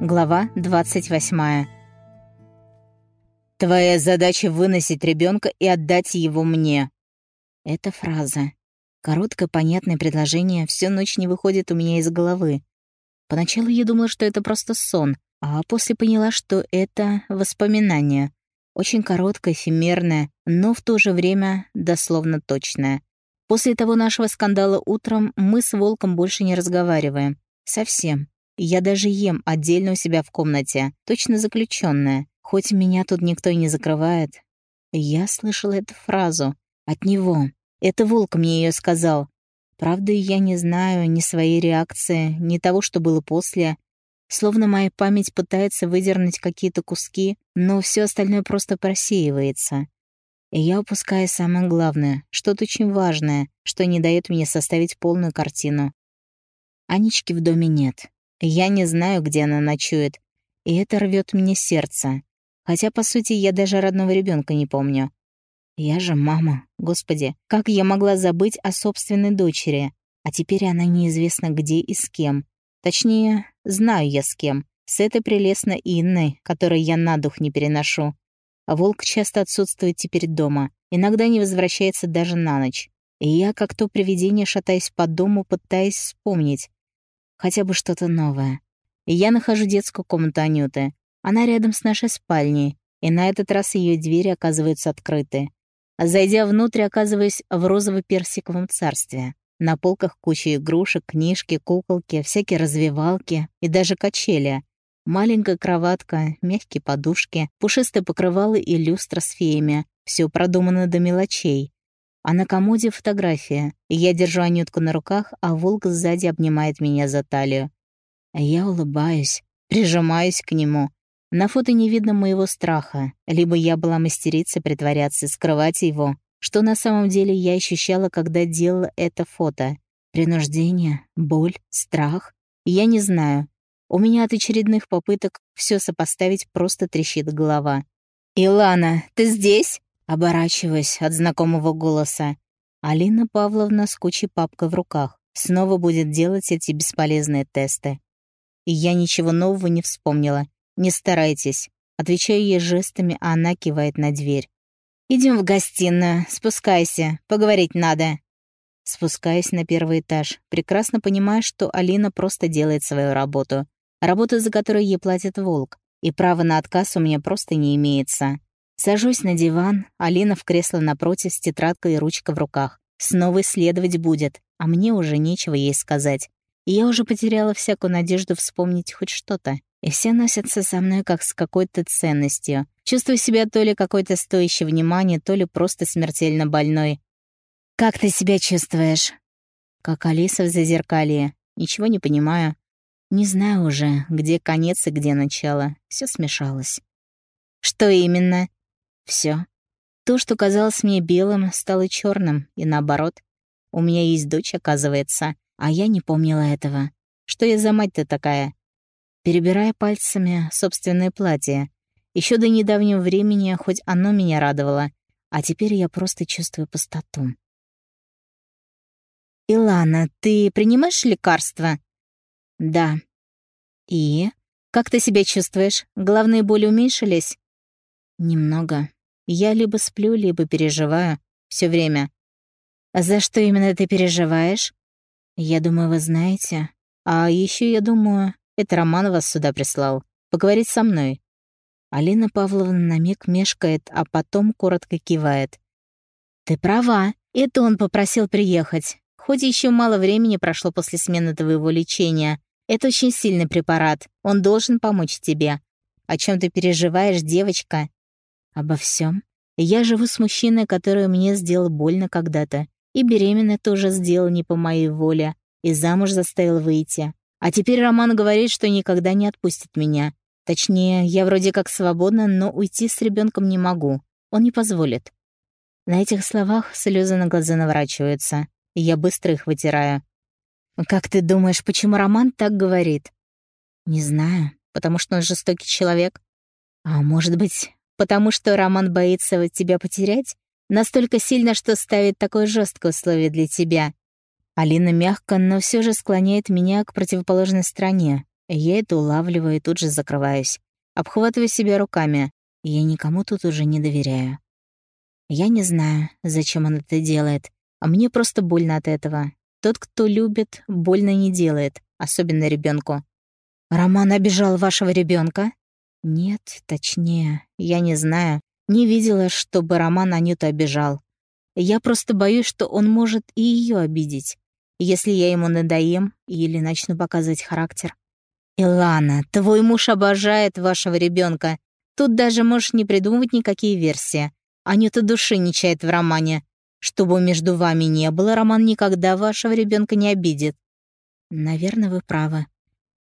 Глава 28. «Твоя задача — выносить ребенка и отдать его мне». Эта фраза. Короткое, понятное предложение всю ночь не выходит у меня из головы. Поначалу я думала, что это просто сон, а после поняла, что это воспоминание. Очень короткое, эфемерное, но в то же время дословно точное. После того нашего скандала утром мы с Волком больше не разговариваем. Совсем. Я даже ем отдельно у себя в комнате, точно заключенная. Хоть меня тут никто и не закрывает. Я слышала эту фразу. От него. Это Волк мне ее сказал. Правда, я не знаю ни своей реакции, ни того, что было после. Словно моя память пытается выдернуть какие-то куски, но все остальное просто просеивается. И я упускаю самое главное, что-то очень важное, что не дает мне составить полную картину. Анечки в доме нет. Я не знаю, где она ночует, и это рвет мне сердце. Хотя, по сути, я даже родного ребенка не помню. Я же мама. Господи, как я могла забыть о собственной дочери? А теперь она неизвестна где и с кем. Точнее, знаю я с кем. С этой прелестной Инной, которой я на дух не переношу. А волк часто отсутствует теперь дома. Иногда не возвращается даже на ночь. И я, как то привидение, шатаюсь по дому, пытаясь вспомнить, хотя бы что-то новое. Я нахожу детскую комнату Анюты. Она рядом с нашей спальней, и на этот раз ее двери оказываются открыты. Зайдя внутрь, оказываюсь в розово-персиковом царстве. На полках куча игрушек, книжки, куколки, всякие развивалки и даже качели. Маленькая кроватка, мягкие подушки, пушистые покрывалы и люстра с феями. Все продумано до мелочей. А на комоде фотография. Я держу Анютку на руках, а волк сзади обнимает меня за талию. Я улыбаюсь, прижимаюсь к нему. На фото не видно моего страха. Либо я была мастерицей притворяться, скрывать его, что на самом деле я ощущала, когда делала это фото. Принуждение, боль, страх. Я не знаю. У меня от очередных попыток все сопоставить просто трещит голова. «Илана, ты здесь?» Оборачиваясь от знакомого голоса, Алина Павловна с кучей папкой в руках снова будет делать эти бесполезные тесты. И я ничего нового не вспомнила. Не старайтесь. Отвечаю ей жестами, а она кивает на дверь. Идем в гостиную, спускайся, поговорить надо». Спускаюсь на первый этаж, прекрасно понимая, что Алина просто делает свою работу. Работу, за которую ей платит волк, и права на отказ у меня просто не имеется. Сажусь на диван, Алина в кресло напротив с тетрадкой и ручкой в руках. Снова исследовать будет, а мне уже нечего ей сказать. И я уже потеряла всякую надежду вспомнить хоть что-то. И все носятся со мной как с какой-то ценностью. Чувствую себя то ли какой-то стоящий внимания, то ли просто смертельно больной. «Как ты себя чувствуешь?» Как Алиса в зазеркалье. Ничего не понимаю. Не знаю уже, где конец и где начало. Все смешалось. «Что именно?» Все. То, что казалось мне белым, стало черным, и наоборот. У меня есть дочь, оказывается, а я не помнила этого. Что я за мать-то такая? Перебирая пальцами собственное платье. Еще до недавнего времени хоть оно меня радовало, а теперь я просто чувствую пустоту. «Илана, ты принимаешь лекарства?» «Да». «И? Как ты себя чувствуешь? Головные боли уменьшились?» «Немного. Я либо сплю, либо переживаю. все время. А за что именно ты переживаешь? Я думаю, вы знаете. А еще я думаю, это Роман вас сюда прислал. Поговорить со мной. Алина Павловна на миг мешкает, а потом коротко кивает. «Ты права. Это он попросил приехать. Хоть еще мало времени прошло после смены твоего лечения. Это очень сильный препарат. Он должен помочь тебе. О чем ты переживаешь, девочка? Обо всем. Я живу с мужчиной, который мне сделал больно когда-то. И беременна тоже сделал не по моей воле. И замуж заставил выйти. А теперь Роман говорит, что никогда не отпустит меня. Точнее, я вроде как свободна, но уйти с ребенком не могу. Он не позволит. На этих словах слезы на глаза наворачиваются, и я быстро их вытираю. «Как ты думаешь, почему Роман так говорит?» «Не знаю, потому что он жестокий человек. А может быть, Потому что Роман боится тебя потерять? Настолько сильно, что ставит такое жесткое условие для тебя. Алина мягко, но все же склоняет меня к противоположной стороне. Я это улавливаю и тут же закрываюсь. Обхватываю себя руками. Я никому тут уже не доверяю. Я не знаю, зачем он это делает, а мне просто больно от этого. Тот, кто любит, больно не делает, особенно ребенку. Роман обижал вашего ребенка? Нет, точнее, я не знаю. Не видела, чтобы Роман Анюту обижал. Я просто боюсь, что он может и ее обидеть, если я ему надоем или начну показывать характер. «Илана, твой муж обожает вашего ребенка. Тут даже можешь не придумывать никакие версии. Анюта души не чает в романе. Чтобы между вами не было, Роман никогда вашего ребенка не обидит». «Наверное, вы правы.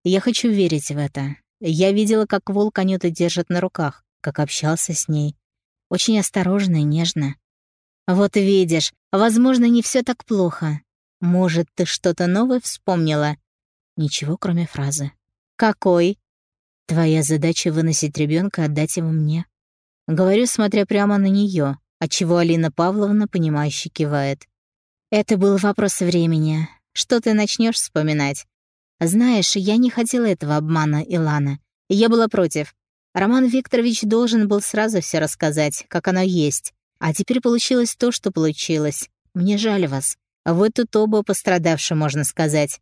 Я хочу верить в это. Я видела, как волк Анюта держит на руках, как общался с ней. Очень осторожно и нежно. Вот видишь, возможно, не все так плохо. Может, ты что-то новое вспомнила? Ничего, кроме фразы. Какой? Твоя задача выносить ребенка отдать его мне. Говорю, смотря прямо на нее, отчего Алина Павловна, понимающе кивает. Это был вопрос времени. Что ты начнешь вспоминать? Знаешь, я не хотела этого обмана, Илана. Я была против. Роман Викторович должен был сразу все рассказать, как оно есть. А теперь получилось то, что получилось. Мне жаль вас. Вы тут оба пострадавшие, можно сказать.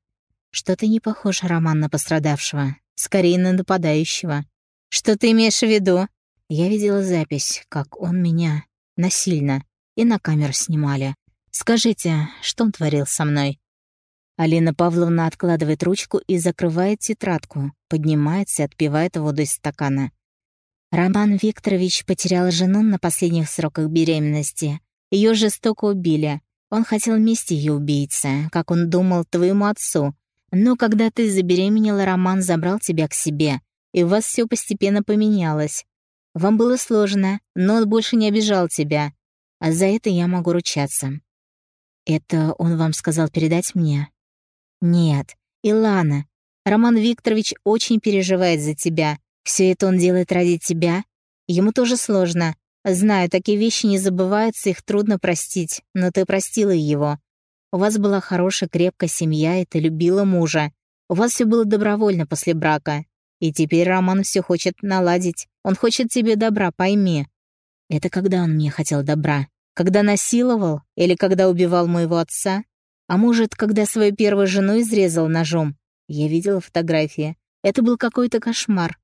Что-то не похож Роман на пострадавшего. Скорее, на нападающего. Что ты имеешь в виду? Я видела запись, как он меня насильно и на камеру снимали. Скажите, что он творил со мной? Алина Павловна откладывает ручку и закрывает тетрадку, поднимается и отпивает воду из стакана. Роман Викторович потерял жену на последних сроках беременности. Ее жестоко убили. Он хотел мести ее убийце, как он думал, твоему отцу. Но когда ты забеременела, Роман забрал тебя к себе, и у вас все постепенно поменялось. Вам было сложно, но он больше не обижал тебя. А за это я могу ручаться. Это он вам сказал передать мне? Нет, Илана. Роман Викторович очень переживает за тебя. Все это он делает ради тебя? Ему тоже сложно. Знаю, такие вещи не забываются, их трудно простить, но ты простила его. У вас была хорошая, крепкая семья, и ты любила мужа. У вас все было добровольно после брака. И теперь Роман все хочет наладить. Он хочет тебе добра, пойми. Это когда он мне хотел добра? Когда насиловал? Или когда убивал моего отца? А может, когда свою первую жену изрезал ножом? Я видела фотографии. Это был какой-то кошмар.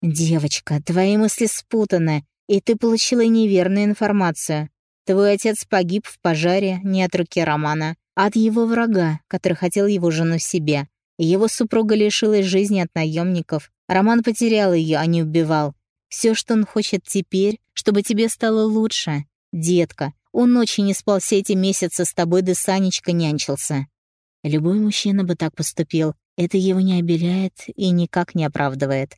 «Девочка, твои мысли спутаны, и ты получила неверную информацию. Твой отец погиб в пожаре не от руки Романа, а от его врага, который хотел его жену себе. Его супруга лишилась жизни от наемников. Роман потерял ее, а не убивал. Все, что он хочет теперь, чтобы тебе стало лучше. Детка, он ночи не спал все эти месяцы с тобой, да Санечка нянчился. Любой мужчина бы так поступил. Это его не обеляет и никак не оправдывает.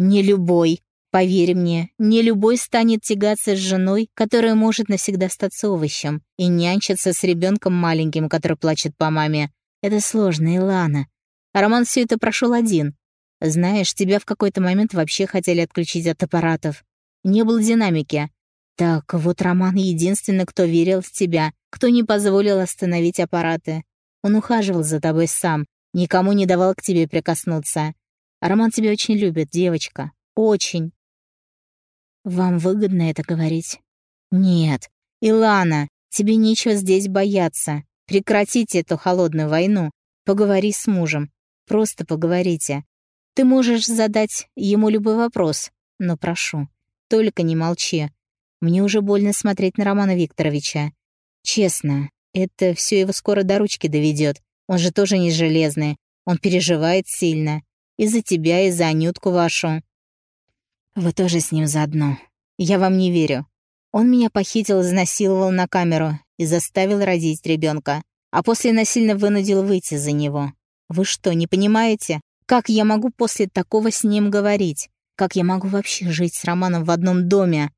Не любой. Поверь мне, не любой станет тягаться с женой, которая может навсегда стать овощем, и нянчиться с ребенком маленьким, который плачет по маме. Это сложно, Илана. Роман все это прошел один. Знаешь, тебя в какой-то момент вообще хотели отключить от аппаратов. Не было динамики. Так вот Роман единственный, кто верил в тебя, кто не позволил остановить аппараты. Он ухаживал за тобой сам, никому не давал к тебе прикоснуться. Роман тебя очень любит, девочка. Очень. Вам выгодно это говорить? Нет. Илана, тебе нечего здесь бояться. Прекратите эту холодную войну. Поговори с мужем. Просто поговорите. Ты можешь задать ему любой вопрос, но прошу, только не молчи. Мне уже больно смотреть на Романа Викторовича. Честно, это все его скоро до ручки доведет. Он же тоже не железный. Он переживает сильно. И за тебя, и за Анютку вашу. Вы тоже с ним заодно. Я вам не верю. Он меня похитил, изнасиловал на камеру и заставил родить ребенка, а после насильно вынудил выйти за него. Вы что, не понимаете? Как я могу после такого с ним говорить? Как я могу вообще жить с Романом в одном доме?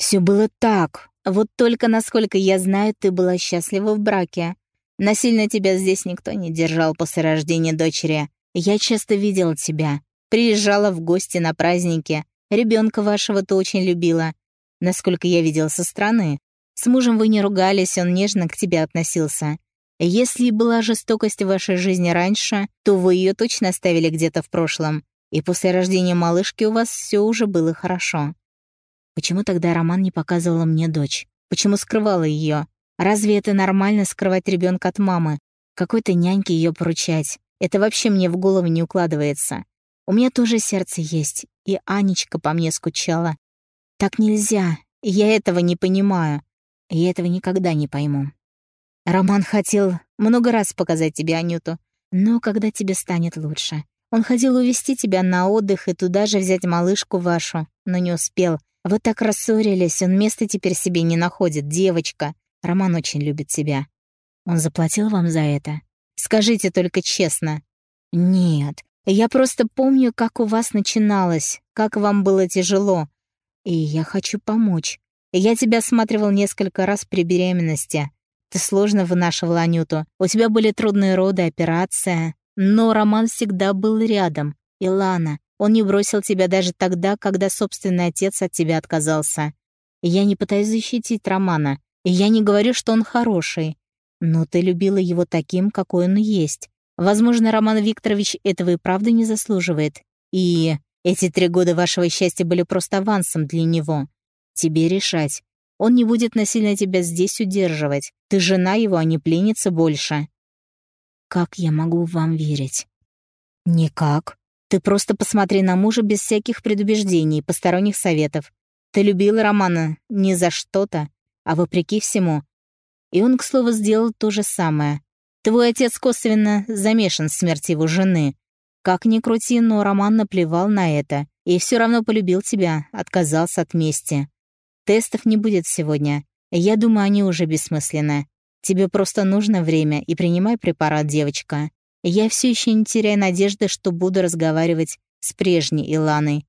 Все было так. Вот только, насколько я знаю, ты была счастлива в браке. Насильно тебя здесь никто не держал после рождения дочери. Я часто видела тебя. Приезжала в гости на праздники. Ребенка вашего ты очень любила. Насколько я видела со стороны. С мужем вы не ругались, он нежно к тебе относился. Если была жестокость в вашей жизни раньше, то вы ее точно оставили где-то в прошлом. И после рождения малышки у вас все уже было хорошо. Почему тогда Роман не показывала мне дочь? Почему скрывала ее? Разве это нормально скрывать ребенка от мамы? Какой-то няньке ее поручать? Это вообще мне в голову не укладывается. У меня тоже сердце есть, и Анечка по мне скучала. Так нельзя, я этого не понимаю. Я этого никогда не пойму. Роман хотел много раз показать тебе Анюту, но когда тебе станет лучше. Он хотел увезти тебя на отдых и туда же взять малышку вашу, но не успел. Вы так рассорились, он места теперь себе не находит, девочка. Роман очень любит тебя. Он заплатил вам за это? Скажите только честно. Нет, я просто помню, как у вас начиналось, как вам было тяжело. И я хочу помочь. Я тебя осматривал несколько раз при беременности. Ты сложно вынашивал Анюту. У тебя были трудные роды, операция. Но Роман всегда был рядом. Илана, он не бросил тебя даже тогда, когда собственный отец от тебя отказался. Я не пытаюсь защитить Романа. И я не говорю, что он хороший. Но ты любила его таким, какой он есть. Возможно, Роман Викторович этого и правда не заслуживает. И эти три года вашего счастья были просто авансом для него. Тебе решать. Он не будет насильно тебя здесь удерживать. Ты жена его, а не пленница больше. Как я могу вам верить? Никак. Ты просто посмотри на мужа без всяких предубеждений, посторонних советов. Ты любила Романа не за что-то, а вопреки всему. И он, к слову, сделал то же самое. Твой отец косвенно замешан в смерти его жены. Как ни крути, но Роман наплевал на это. И все равно полюбил тебя, отказался от мести. Тестов не будет сегодня. Я думаю, они уже бессмысленны. Тебе просто нужно время, и принимай препарат, девочка. Я все еще не теряю надежды, что буду разговаривать с прежней Иланой.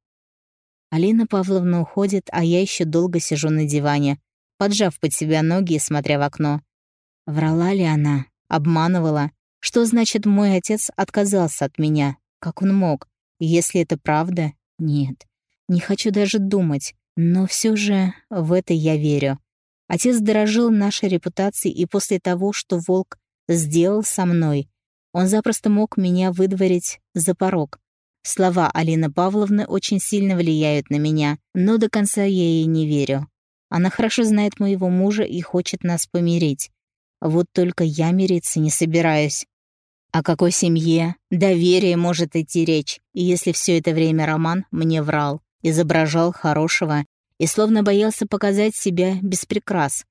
Алина Павловна уходит, а я еще долго сижу на диване, поджав под себя ноги и смотря в окно. Врала ли она? Обманывала? Что значит, мой отец отказался от меня? Как он мог? Если это правда? Нет. Не хочу даже думать. Но все же в это я верю. Отец дорожил нашей репутацией, и после того, что волк сделал со мной, он запросто мог меня выдворить за порог. Слова Алины Павловны очень сильно влияют на меня, но до конца я ей не верю. Она хорошо знает моего мужа и хочет нас помирить. Вот только я мириться не собираюсь. О какой семье, доверие может идти речь, если все это время Роман мне врал изображал хорошего и словно боялся показать себя без прикрас.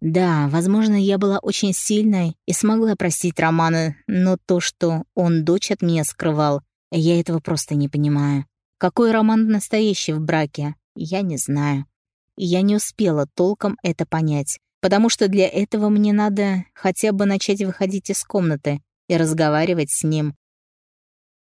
Да, возможно, я была очень сильной и смогла простить Романа, но то, что он дочь от меня скрывал, я этого просто не понимаю. Какой Роман настоящий в браке, я не знаю. я не успела толком это понять, потому что для этого мне надо хотя бы начать выходить из комнаты и разговаривать с ним,